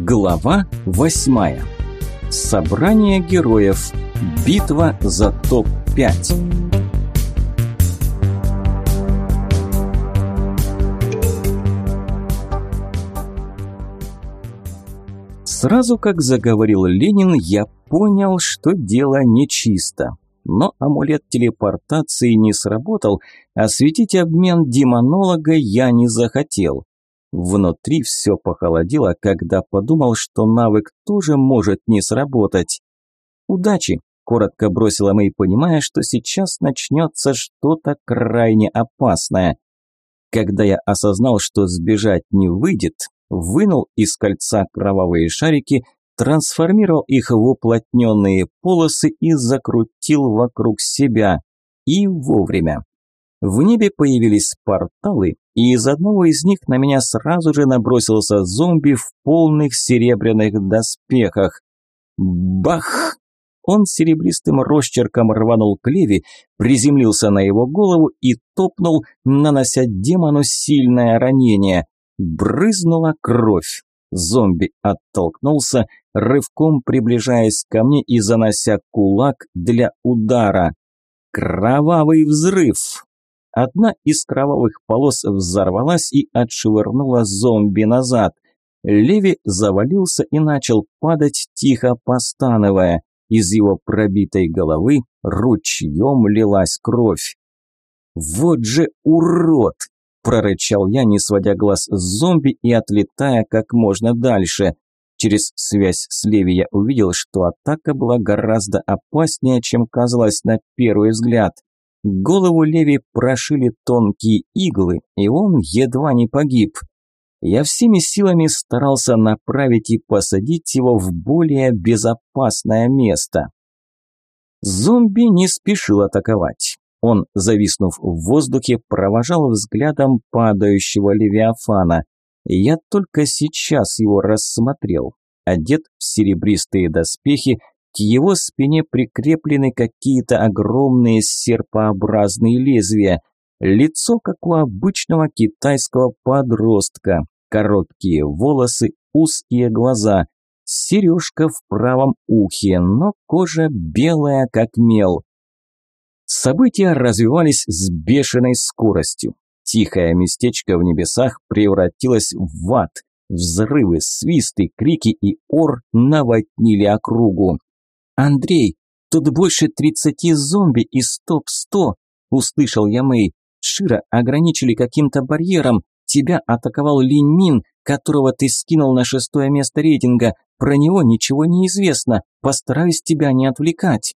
Глава восьмая. Собрание героев. Битва за топ-5. Сразу как заговорил Ленин, я понял, что дело нечисто. Но амулет телепортации не сработал, а светить обмен демонолога я не захотел. Внутри все похолодело, когда подумал, что навык тоже может не сработать. «Удачи!» – коротко бросила Мэй, понимая, что сейчас начнется что-то крайне опасное. Когда я осознал, что сбежать не выйдет, вынул из кольца кровавые шарики, трансформировал их в уплотненные полосы и закрутил вокруг себя. И вовремя. В небе появились порталы, и из одного из них на меня сразу же набросился зомби в полных серебряных доспехах. Бах! Он серебристым росчерком рванул к Леви, приземлился на его голову и топнул, нанося демону сильное ранение. Брызнула кровь. Зомби оттолкнулся, рывком приближаясь ко мне и занося кулак для удара. Кровавый взрыв! Одна из кровавых полос взорвалась и отшвырнула зомби назад. Леви завалился и начал падать, тихо постановая. Из его пробитой головы ручьем лилась кровь. «Вот же урод!» – прорычал я, не сводя глаз с зомби и отлетая как можно дальше. Через связь с Леви я увидел, что атака была гораздо опаснее, чем казалось на первый взгляд. Голову Леви прошили тонкие иглы, и он едва не погиб. Я всеми силами старался направить и посадить его в более безопасное место. Зомби не спешил атаковать. Он, зависнув в воздухе, провожал взглядом падающего Левиафана. Я только сейчас его рассмотрел. Одет в серебристые доспехи, к его спине прикреплены какие-то огромные серпообразные лезвия. Лицо, как у обычного китайского подростка. Короткие волосы, узкие глаза. Сережка в правом ухе, но кожа белая, как мел. События развивались с бешеной скоростью. Тихое местечко в небесах превратилось в ад. Взрывы, свисты, крики и ор наводнили округу. «Андрей, тут больше тридцати зомби из топ-100!» – услышал я Мэй. «Шира ограничили каким-то барьером. Тебя атаковал Лин Мин, которого ты скинул на шестое место рейтинга. Про него ничего не известно. Постараюсь тебя не отвлекать».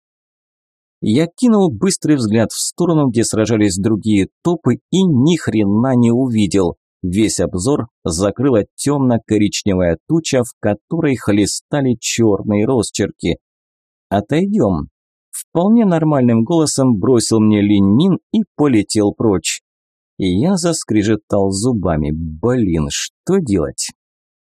Я кинул быстрый взгляд в сторону, где сражались другие топы, и ни хрена не увидел. Весь обзор закрыла темно-коричневая туча, в которой хлестали черные росчерки. «Отойдем». Вполне нормальным голосом бросил мне Линь Мин и полетел прочь. И я заскрежетал зубами. Блин, что делать?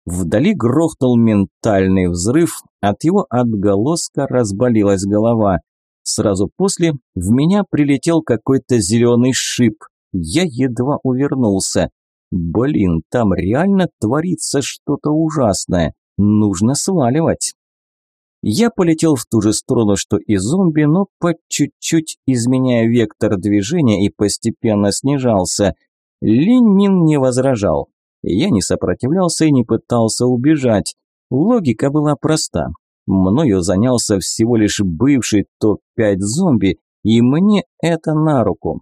Вдали грохнул ментальный взрыв, от его отголоска разболелась голова. Сразу после в меня прилетел какой-то зеленый шип. Я едва увернулся. Блин, там реально творится что-то ужасное. Нужно сваливать. Я полетел в ту же сторону, что и зомби, но по чуть-чуть изменяя вектор движения и постепенно снижался. Линь Мин не возражал. Я не сопротивлялся и не пытался убежать. Логика была проста. Мною занялся всего лишь бывший топ-5 зомби, и мне это на руку.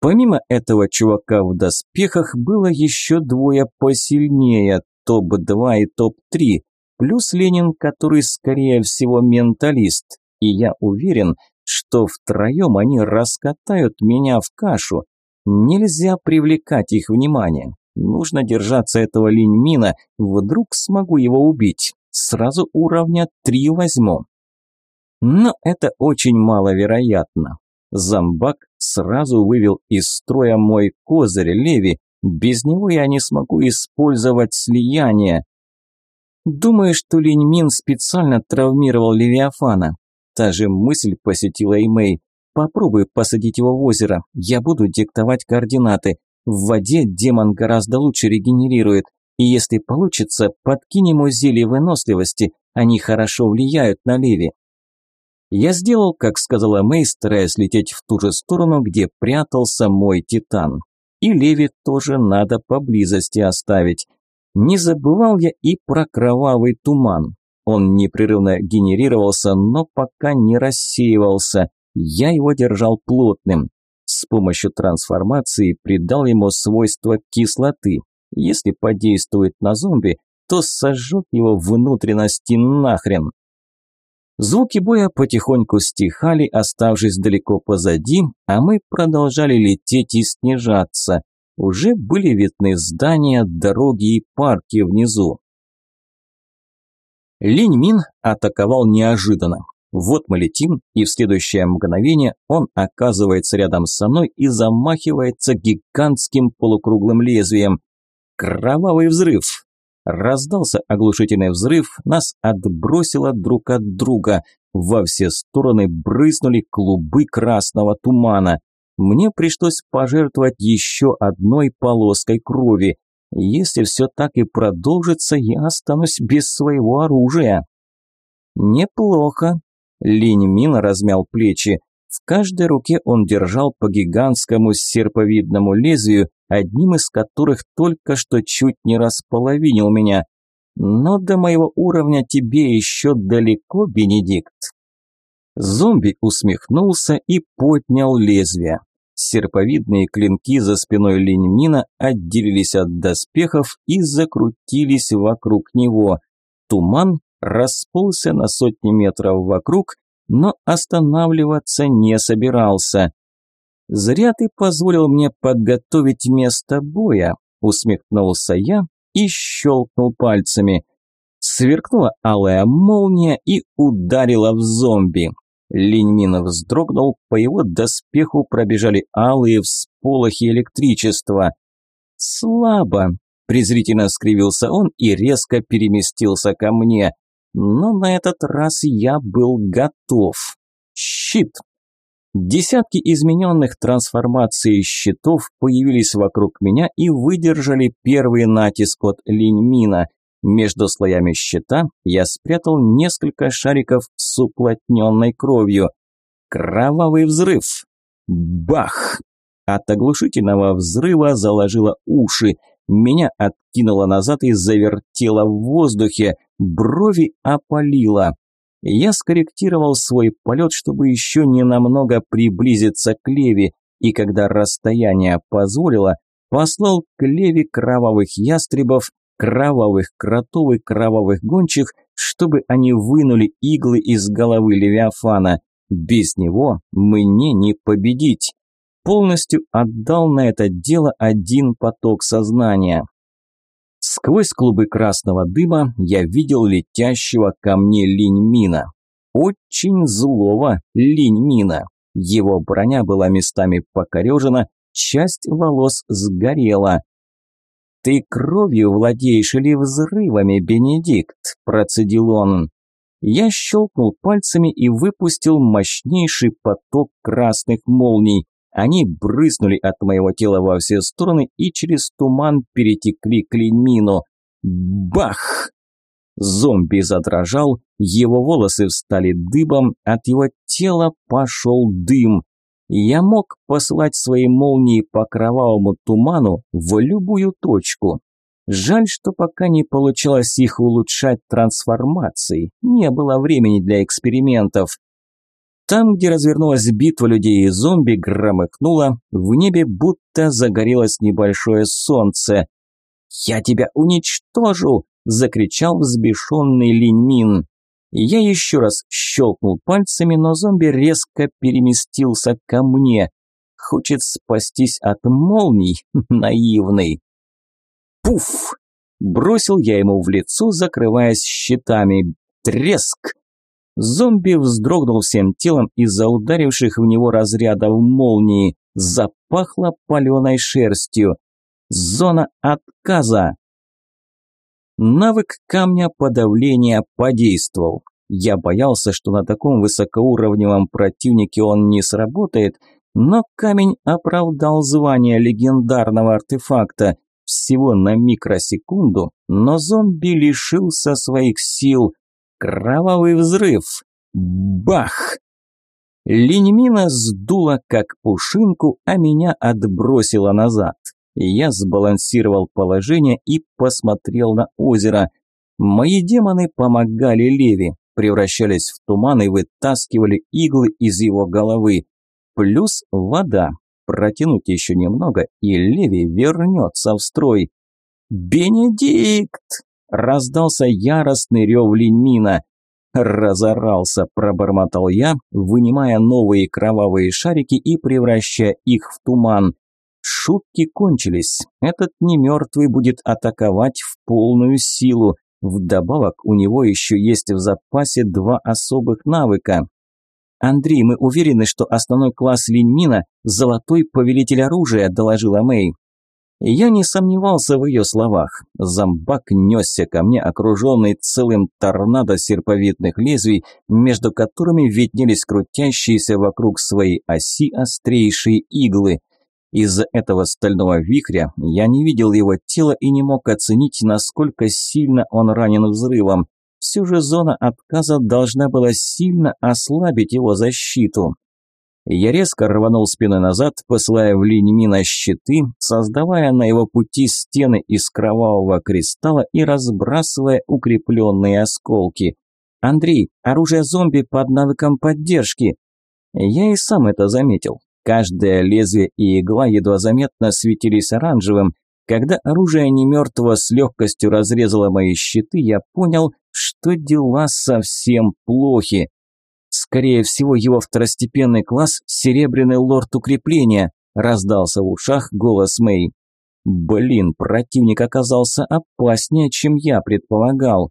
Помимо этого чувака в доспехах было еще двое посильнее, топ-2 и топ-3 плюс Ленин, который, скорее всего, менталист. И я уверен, что втроем они раскатают меня в кашу. Нельзя привлекать их внимание. Нужно держаться этого Линьмина, вдруг смогу его убить. Сразу уровня три возьму. Но это очень маловероятно. Зомбак сразу вывел из строя мой козырь Леви. Без него я не смогу использовать слияние. Думаю, что Линь Мин специально травмировал Левиафана. Та же мысль посетила и Мэй. Попробуй посадить его в озеро. Я буду диктовать координаты. В воде демон гораздо лучше регенерирует. И если получится, подкинь ему зелье выносливости, они хорошо влияют на Леви. Я сделал, как сказала Мэй, стараясь лететь в ту же сторону, где прятался мой титан. И Леви тоже надо поблизости оставить. Не забывал я и про кровавый туман. Он непрерывно генерировался, но пока не рассеивался. Я его держал плотным. С помощью трансформации придал ему свойства кислоты. Если подействует на зомби, то сожжет его внутренности нахрен. Звуки боя потихоньку стихали, оставшись далеко позади, а мы продолжали лететь и снижаться. Уже были видны здания, дороги и парки внизу. Линь Мин атаковал неожиданно. Вот мы летим, и в следующее мгновение он оказывается рядом со мной и замахивается гигантским полукруглым лезвием. Кровавый взрыв. Раздался оглушительный взрыв, нас отбросило друг от друга. Во все стороны брызнули клубы красного тумана. Мне пришлось пожертвовать еще одной полоской крови. Если все так и продолжится, я останусь без своего оружия. Неплохо. Линь Мин размял плечи. В каждой руке он держал по гигантскому серповидному лезвию, одним из которых только что чуть не располовинил меня. Но до моего уровня тебе еще далеко, Бенедикт. Зомби усмехнулся и поднял лезвие. Серповидные клинки за спиной Линьмина отделились от доспехов и закрутились вокруг него. Туман расползся на сотни метров вокруг, но останавливаться не собирался. «Зря ты позволил мне подготовить место боя», – усмехнулся я и щелкнул пальцами. Сверкнула алая молния и ударила в зомби. Линьмин вздрогнул, по его доспеху пробежали алые всполохи электричества. «Слабо», – презрительно скривился он и резко переместился ко мне. Но на этот раз я был готов. Щит. Десятки измененных трансформаций щитов появились вокруг меня и выдержали первый натиск от Линьмина. Между слоями щита я спрятал несколько шариков с уплотненной кровью. Кровавый взрыв. Бах! От оглушительного взрыва заложило уши. Меня откинуло назад и завертело в воздухе. Брови опалило. Я скорректировал свой полет, чтобы еще ненамного приблизиться к Леве, и когда расстояние позволило, послал к Леве кровавых ястребов, кровавых кротов и кровавых гончих, чтобы они вынули иглы из головы Левиафана. Без него мне не победить. Полностью отдал на это дело один поток сознания. Сквозь клубы красного дыма я видел летящего ко мне Линьмина. Очень злого Линьмина. Его броня была местами покорежена, часть волос сгорела. «Ты кровью владеешь или взрывами, Бенедикт?» – процедил он. Я щелкнул пальцами и выпустил мощнейший поток красных молний. Они брызнули от моего тела во все стороны и через туман перетекли к Линьмину. Бах! Зомби задрожал, его волосы встали дыбом, от его тела пошел дым. Я мог послать свои молнии по кровавому туману в любую точку. Жаль, что пока не получалось их улучшать трансформацией, не было времени для экспериментов. Там, где развернулась битва людей и зомби, громыхнуло, в небе будто загорелось небольшое солнце. «Я тебя уничтожу!» – закричал взбешенный Линьмин. Я еще раз щелкнул пальцами, но зомби резко переместился ко мне. Хочет спастись от молний, наивный. Пуф! Бросил я ему в лицо, закрываясь щитами. Треск! Зомби вздрогнул всем телом из-за ударивших в него разрядов молнии. Запахло паленой шерстью. Зона отказа. Навык камня подавления подействовал. Я боялся, что на таком высокоуровневом противнике он не сработает, но камень оправдал звание легендарного артефакта. всего на микросекунду, но зомби лишился своих сил. Кровавый взрыв. Бах! Линьмина сдула как пушинку, а меня отбросила назад. Я сбалансировал положение и посмотрел на озеро. Мои демоны помогали Леви, превращались в туман и вытаскивали иглы из его головы. Плюс вода. Протянуть еще немного, и Леви вернется в строй. «Бенедикт!» – раздался яростный рев Линьмина. «Разорался», – пробормотал я, вынимая новые кровавые шарики и превращая их в туман. Шутки кончились. Этот немертвый будет атаковать в полную силу. Вдобавок у него еще есть в запасе два особых навыка. «Андрей, мы уверены, что основной класс Линьмина – золотой повелитель оружия», – доложила Мэй. Я не сомневался в ее словах. Зомбак несся ко мне, окруженный целым торнадо серповидных лезвий, между которыми виднелись крутящиеся вокруг своей оси острейшие иглы. Из-за этого стального вихря я не видел его тела и не мог оценить, насколько сильно он ранен взрывом. Все же зона отказа должна была сильно ослабить его защиту. Я резко рванул спиной назад, посылая в линии мина щиты, создавая на его пути стены из кровавого кристалла и разбрасывая укрепленные осколки. «Андрей, оружие зомби под навыком поддержки!» Я и сам это заметил. Каждое лезвие и игла едва заметно светились оранжевым. Когда оружие немертвого с легкостью разрезало мои щиты, я понял, что дела совсем плохи. Скорее всего, его второстепенный класс – серебряный лорд укрепления, раздался в ушах голос Мэй. Блин, противник оказался опаснее, чем я предполагал.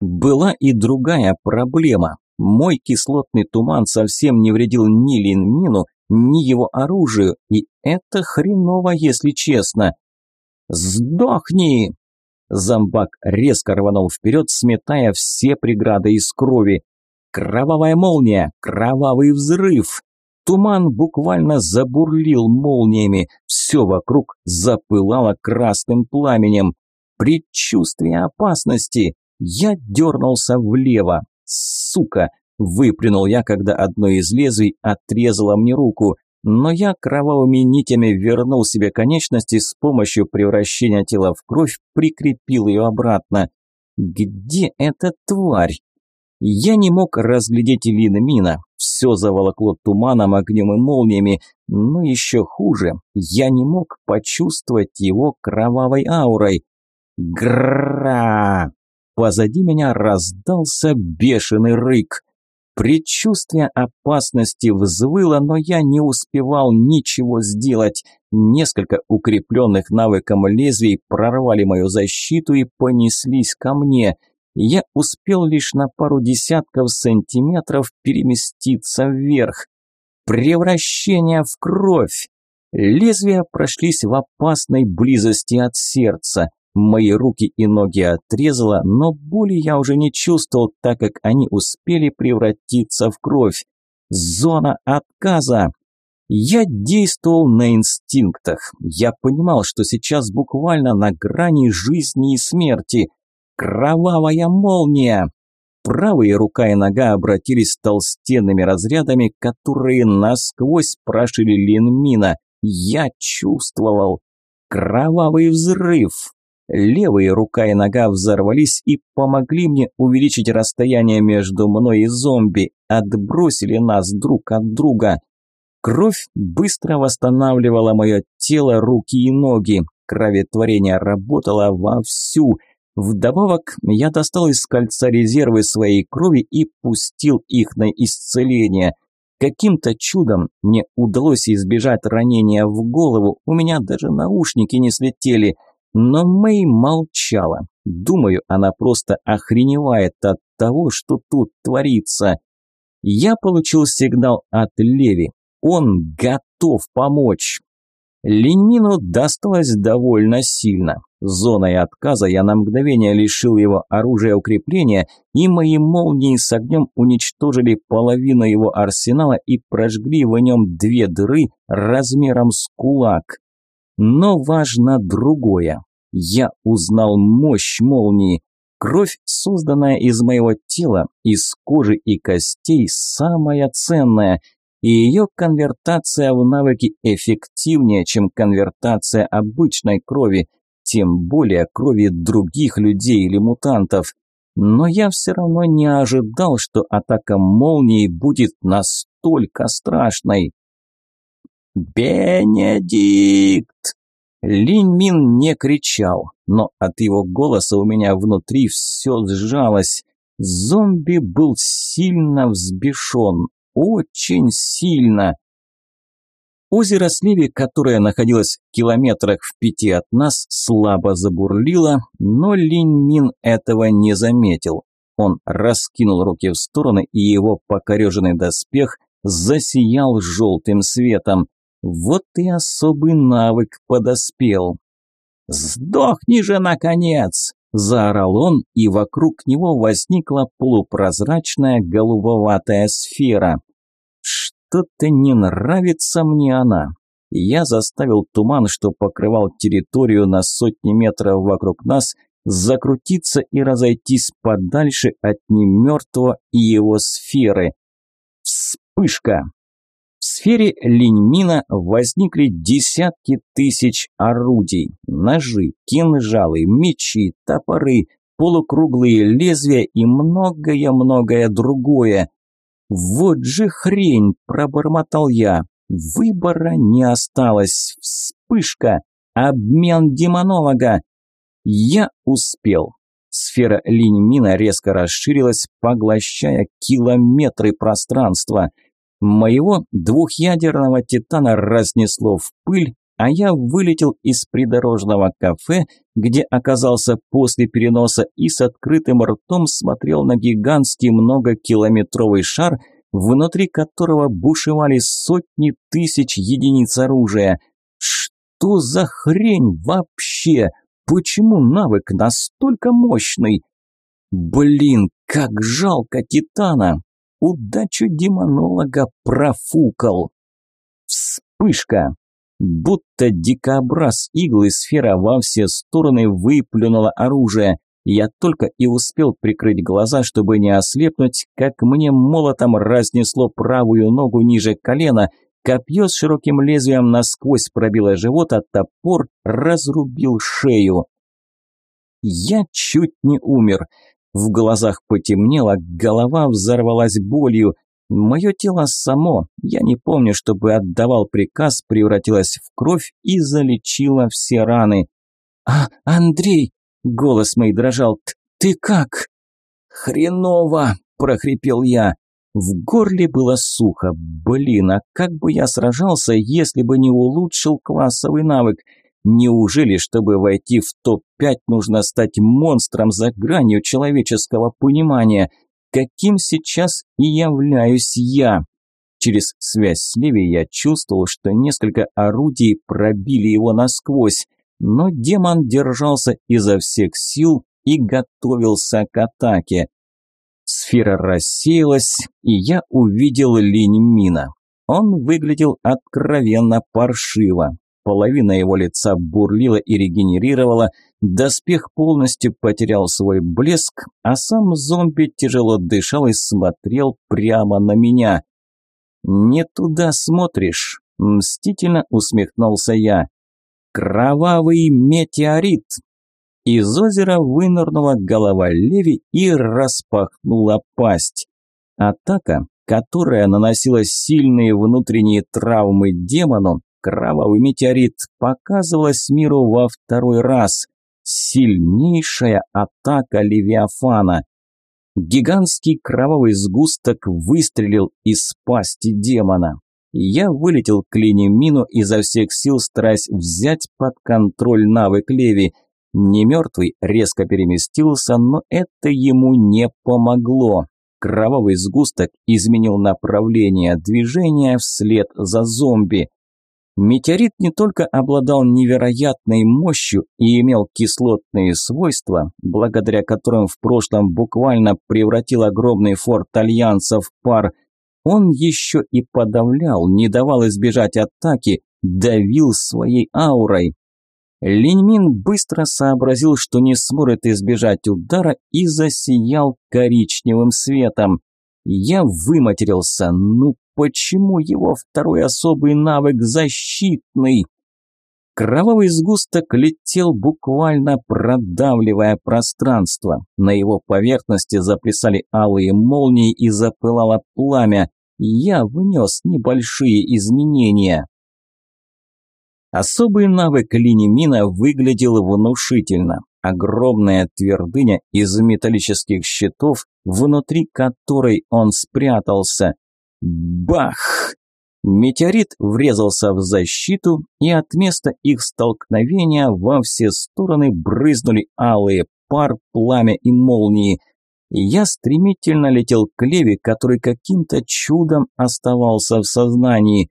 Была и другая проблема. Мой кислотный туман совсем не вредил ни Линмину, ни его оружию, и это хреново, если честно. «Сдохни!» Зомбак резко рванул вперед, сметая все преграды из крови. Кровавая молния, кровавый взрыв. Туман буквально забурлил молниями, все вокруг запылало красным пламенем. Предчувствие опасности. Я дернулся влево. Сука! Выплюнул я, когда одно из лезвий отрезало мне руку. Но я кровавыми нитями вернул себе конечности с помощью превращения тела в кровь, прикрепил ее обратно. Где эта тварь? Я не мог разглядеть Лина Мина. Все заволокло туманом, огнем и молниями. Но еще хуже, я не мог почувствовать его кровавой аурой. Гра! Позади меня раздался бешеный рык. Предчувствие опасности взвыло, но я не успевал ничего сделать. Несколько укрепленных навыком лезвий прорвали мою защиту и понеслись ко мне – я успел лишь на пару десятков сантиметров переместиться вверх. Превращение в кровь. Лезвия прошлись в опасной близости от сердца. Мои руки и ноги отрезало, но боли я уже не чувствовал, так как они успели превратиться в кровь. Зона отказа. Я действовал на инстинктах. Я понимал, что сейчас буквально на грани жизни и смерти – Кровавая молния! Правая рука и нога обратились толстенными разрядами, которые насквозь прошили Линмина. Я чувствовал. Кровавый взрыв. Левая рука и нога взорвались и помогли мне увеличить расстояние между мной и зомби, отбросили нас друг от друга. Кровь быстро восстанавливала мое тело, руки и ноги. Кроветворение работало вовсю – Вдобавок, я достал из кольца резервы своей крови и пустил их на исцеление. Каким-то чудом мне удалось избежать ранения в голову, у меня даже наушники не слетели. Но Мэй молчала. Думаю, она просто охреневает от того, что тут творится. Я получил сигнал от Леви. Он готов помочь. Линьмину досталось довольно сильно. Зоной отказа я на мгновение лишил его оружия укрепления, и мои молнии с огнем уничтожили половину его арсенала и прожгли в нем две дыры размером с кулак. Но важно другое. Я узнал мощь молнии. Кровь, созданная из моего тела, из кожи и костей, самая ценная, и ее конвертация в навыки эффективнее, чем конвертация обычной крови, тем более крови других людей или мутантов. Но я все равно не ожидал, что атака молнии будет настолько страшной. «Бенедикт!» Линь Мин не кричал, но от его голоса у меня внутри все сжалось. Зомби был сильно взбешен, очень сильно. Озеро Сливи, которое находилось в километрах в пяти от нас, слабо забурлило, но Линь Мин этого не заметил. Он раскинул руки в стороны, и его покореженный доспех засиял желтым светом. Вот и особый навык подоспел. «Сдохни же, наконец!» – заорал он, и вокруг него возникла полупрозрачная голубоватая сфера. Что-то не нравится мне она. Я заставил туман, что покрывал территорию на сотни метров вокруг нас, закрутиться и разойтись подальше от немертвого и его сферы. Вспышка! Сфере Линьмина возникли десятки тысяч орудий. Ножи, кинжалы, мечи, топоры, полукруглые лезвия и многое-многое другое. «Вот же хрень!» – пробормотал я. «Выбора не осталось. Вспышка! Обмен демонолога!» Я успел. Сфера Линьмина резко расширилась, поглощая километры пространства. Моего двухъядерного титана разнесло в пыль, а я вылетел из придорожного кафе, где оказался после переноса и с открытым ртом смотрел на гигантский многокилометровый шар, внутри которого бушевали сотни тысяч единиц оружия. Что за хрень вообще? Почему навык настолько мощный? Блин, как жалко Титана! Удачу демонолога профукал. Вспышка! Будто дикобраз иглы сфера во все стороны выплюнула оружие. Я только и успел прикрыть глаза, чтобы не ослепнуть, как мне молотом разнесло правую ногу ниже колена, копье с широким лезвием насквозь пробило живот, а топор разрубил шею. Я чуть не умер. В глазах потемнело, голова взорвалась болью. Мое тело само, я не помню, чтобы отдавал приказ, превратилось в кровь и залечило все раны. «А, Андрей!» – голос мой дрожал. «Ты как?» «Хреново!» – прохрипел я. В горле было сухо. Блин, а как бы я сражался, если бы не улучшил классовый навык? Неужели, чтобы войти в топ-5, нужно стать монстром за гранью человеческого понимания – каким сейчас и являюсь я. Через связь с Леви я чувствовал, что несколько орудий пробили его насквозь, но демон держался изо всех сил и готовился к атаке. Сфера рассеялась, и я увидел линь мина. Он выглядел откровенно паршиво. Половина его лица бурлила и регенерировала, доспех полностью потерял свой блеск, а сам зомби тяжело дышал и смотрел прямо на меня. «Не туда смотришь», – мстительно усмехнулся я. «Кровавый метеорит!» Из озера вынырнула голова Леви и распахнула пасть. Атака, которая наносила сильные внутренние травмы демону, Кровавый метеорит показывалась миру во второй раз. Сильнейшая атака Левиафана. Гигантский кровавый сгусток выстрелил из пасти демона. Я вылетел к линии мину изо всех сил, стараясь взять под контроль навык Леви. Немертвый резко переместился, но это ему не помогло. Кровавый сгусток изменил направление движения вслед за зомби. Метеорит не только обладал невероятной мощью и имел кислотные свойства, благодаря которым в прошлом буквально превратил огромный форт Альянса в пар, он еще и подавлял, не давал избежать атаки, давил своей аурой. Линьмин быстро сообразил, что не сможет избежать удара и засиял коричневым светом. Я выматерился, ну почему его второй особый навык защитный? Кровавый сгусток летел буквально продавливая пространство. На его поверхности заплясали алые молнии и запылало пламя. Я внес небольшие изменения. Особый навык Линемина выглядел внушительно. Огромная твердыня из металлических щитов, внутри которой он спрятался. Бах! Метеорит врезался в защиту, и от места их столкновения во все стороны брызнули алые пар, пламя и молнии. Я стремительно летел к Леве, который каким-то чудом оставался в сознании.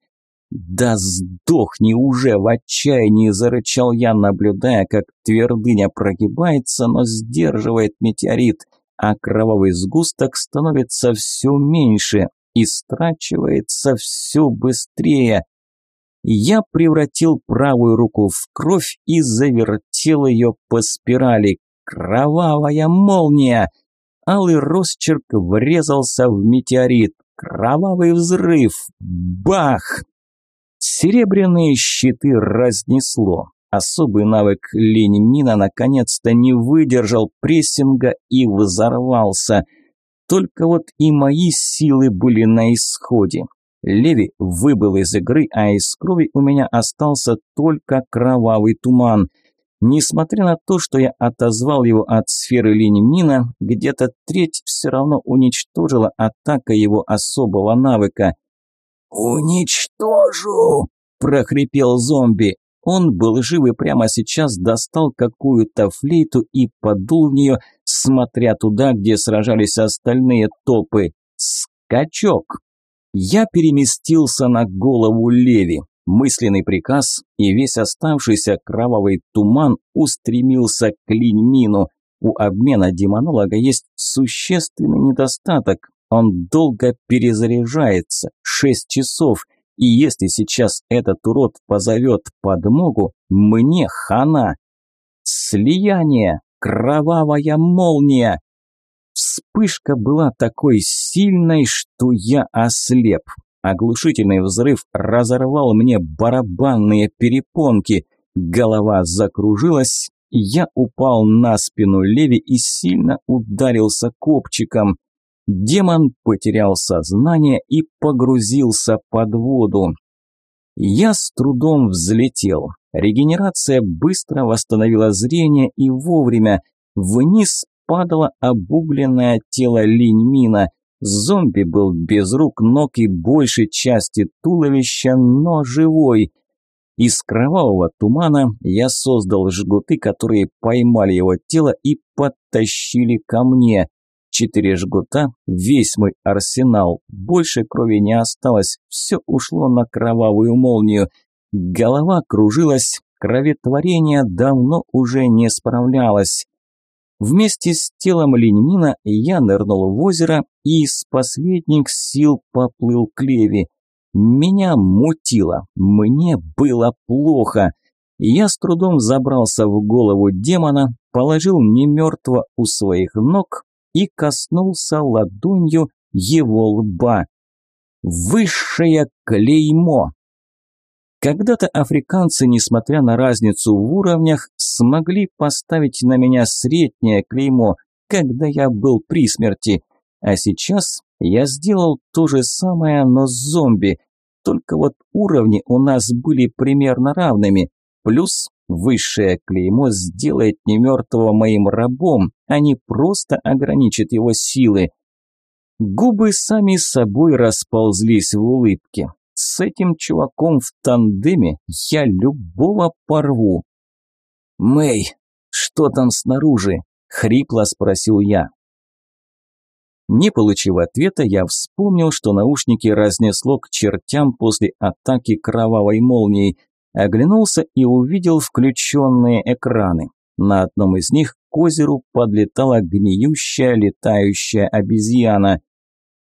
«Да сдохни уже!» – в отчаянии зарычал я, наблюдая, как твердыня прогибается, но сдерживает метеорит, а кровавый сгусток становится все меньше, и страчивается все быстрее. Я превратил правую руку в кровь и завертел ее по спирали. Кровавая молния! Алый росчерк врезался в метеорит. Кровавый взрыв! Бах! Серебряные щиты разнесло. Особый навык Лень Мина наконец-то не выдержал прессинга и взорвался – только вот и мои силы были на исходе. Леви выбыл из игры, а из крови у меня остался только кровавый туман. Несмотря на то, что я отозвал его от сферы Линьмина, где-то треть все равно уничтожила атака его особого навыка. «Уничтожу!» – прохрипел зомби. Он был жив и прямо сейчас достал какую-то флейту и подул в нее, смотря туда, где сражались остальные топы. Скачок! Я переместился на голову Леви. Мысленный приказ, и весь оставшийся кровавый туман устремился к Линьмину. У обмена демонолога есть существенный недостаток. Он долго перезаряжается, шесть часов, и если сейчас этот урод позовет подмогу, мне хана. Слияние, кровавая молния. Вспышка была такой сильной, что я ослеп. Оглушительный взрыв разорвал мне барабанные перепонки. Голова закружилась, я упал на спину Леви и сильно ударился копчиком. Демон потерял сознание и погрузился под воду. Я с трудом взлетел. Регенерация быстро восстановила зрение и вовремя. Вниз падало обугленное тело Линьмина. Зомби был без рук, ног и большей части туловища, но живой. Из кровавого тумана я создал жгуты, которые поймали его тело и подтащили ко мне. Четыре жгута, весь мой арсенал. Больше крови не осталось, все ушло на кровавую молнию. Голова кружилась, кроветворение давно уже не справлялось. Вместе с телом Леньмина я нырнул в озеро и из последних сил поплыл к Леви. Меня мутило, мне было плохо. Я с трудом забрался в голову демона, положил немертво у своих ног и коснулся ладонью его лба. Высшее клеймо. Когда-то африканцы, несмотря на разницу в уровнях, смогли поставить на меня среднее клеймо, когда я был при смерти. А сейчас я сделал то же самое, но с зомби. Только вот уровни у нас были примерно равными. Плюс Высшее клеймо сделает немертвого моим рабом, не просто ограничит его силы. Губы сами собой расползлись в улыбке. С этим чуваком в тандеме я любого порву. «Мэй, что там снаружи?» – хрипло спросил я. Не получив ответа, я вспомнил, что наушники разнесло к чертям после атаки кровавой молнией – Оглянулся и увидел включенные экраны. На одном из них к озеру подлетала гниющая летающая обезьяна.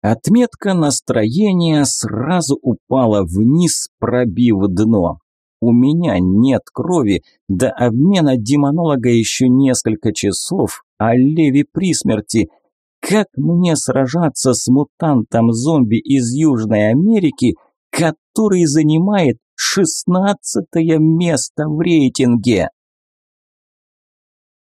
Отметка настроения сразу упала вниз, пробив дно. У меня нет крови, до обмена демонолога еще несколько часов, а Леви при смерти. Как мне сражаться с мутантом-зомби из Южной Америки, который занимает шестнадцатое место в рейтинге?